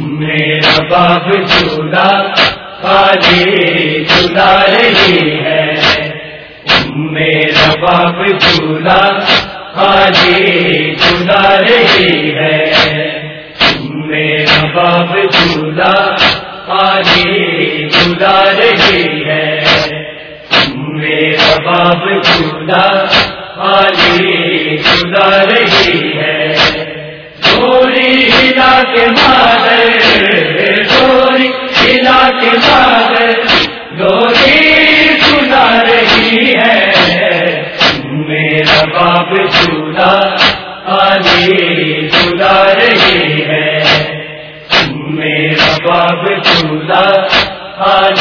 میرا باپ چولا خالی چلا رہی ہے۔ میرا باپ چولا خالی چلا رہی ہے۔ میرا باپ چولا خالی چلا رہی ہے۔ میرا باپ چولا خالی چلا رہی کے مادر، گوری خدا کے مادر، گوری سنا رہی ہے۔ میرا باپ چولا آلی سنا رہی ہے۔ میرا باپ چولا آج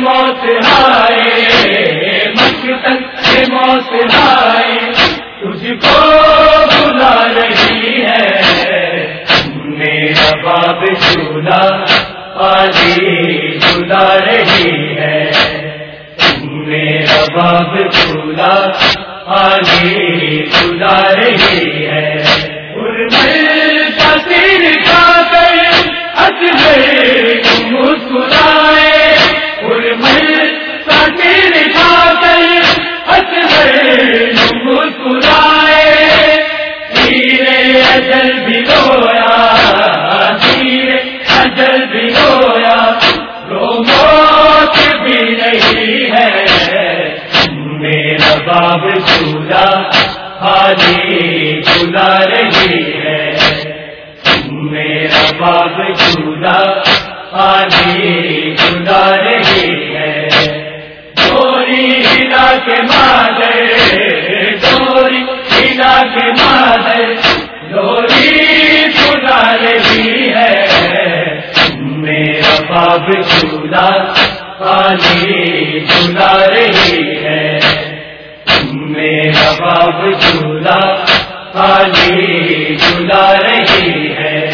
موت آئے مکتل میں موت آئے تجھ کو بلا رہی ہے میرا باپ چولا آجی چلا رہی ہے میرا باپ چولا آجی چلا رہی ہے چولا خالی چلا رہی ہے۔ چوری ہلا کے مادر ہلا کے مادر ہے۔ میرا باب چولا خالی چلا رہی ہے۔ میرا باپ رہی ہے۔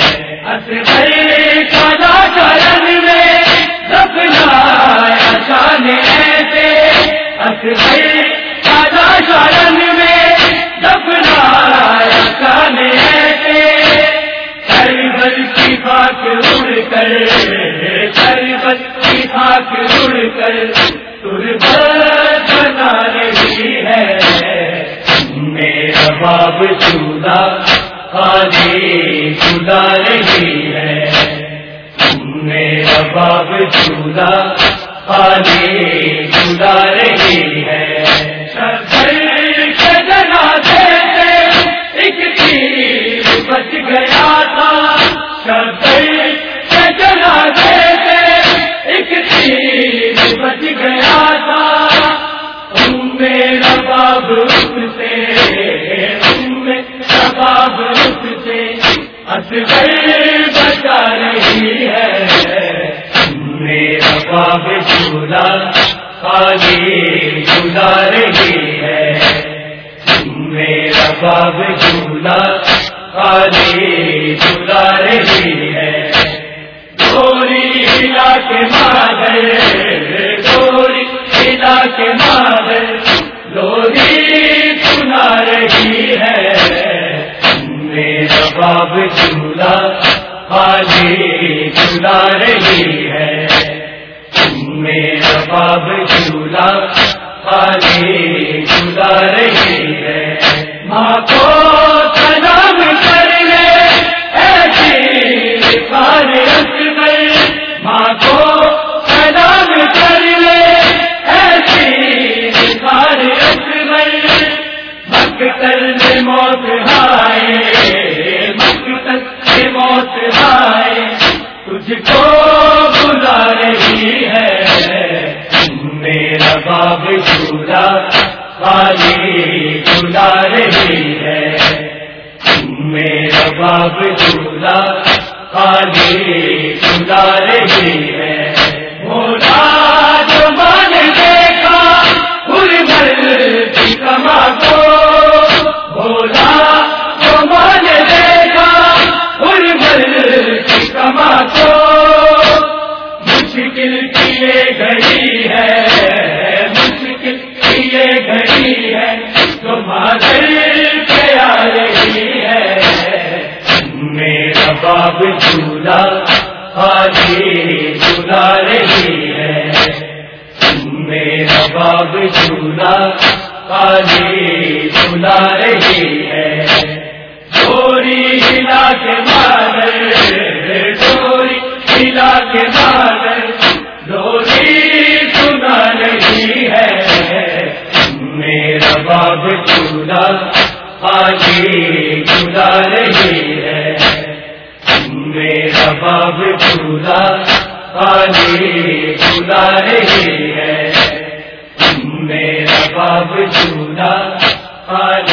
باپ چولا خالی چلا رہی ہے میرا باپ خالی چلا رہی ہے۔ سجنا سے ایک تیر بچ گیا تھا۔ سجنا سے ایک تیر بچ گیا تھا۔ میرا باب رخ سے میرا باب رخ سے، اصغر بچا رہی ہے۔ میرا باب چولا خالی چلا رہی ہے۔ میرا باب چولا خالی چلا رہی ہے۔ گوری ہلا کے مادر گوری ہلا کے مادر لوری سنا رہی ہے۔ میرا باب چولا خالی چلا رہی ہے۔ باب چولا خالی چلا رہی ہے ماں کو سلام کر لے ایسی بخار رکھ گئے ماں کو سلام کر لے ایسی بخار رکھ گئے مکتل میں موت آئے مکتل میں موت آئے۔ تجھ کو خدا خالی خدا رہی ہے۔ میرا باب جھولا خالی خدا رہی ہے۔ مولا جمال دیکھا پل بھر کی کما کو بولا جمال دیکھا پل بھر کی کما کو مشکل باب جھولا آگے جھولا رہی ہے۔ میرا باب جھولا آگے جھولا رہی ہے۔ چوری ہلا کے مادر، چوری ہلا کے مادر ڈوری سنا رہی ہے۔ میرا باب چولا آگے چلا رہی ہے۔ باب چولا خالی چلا رہی ہے۔ میرا باب چولا خالی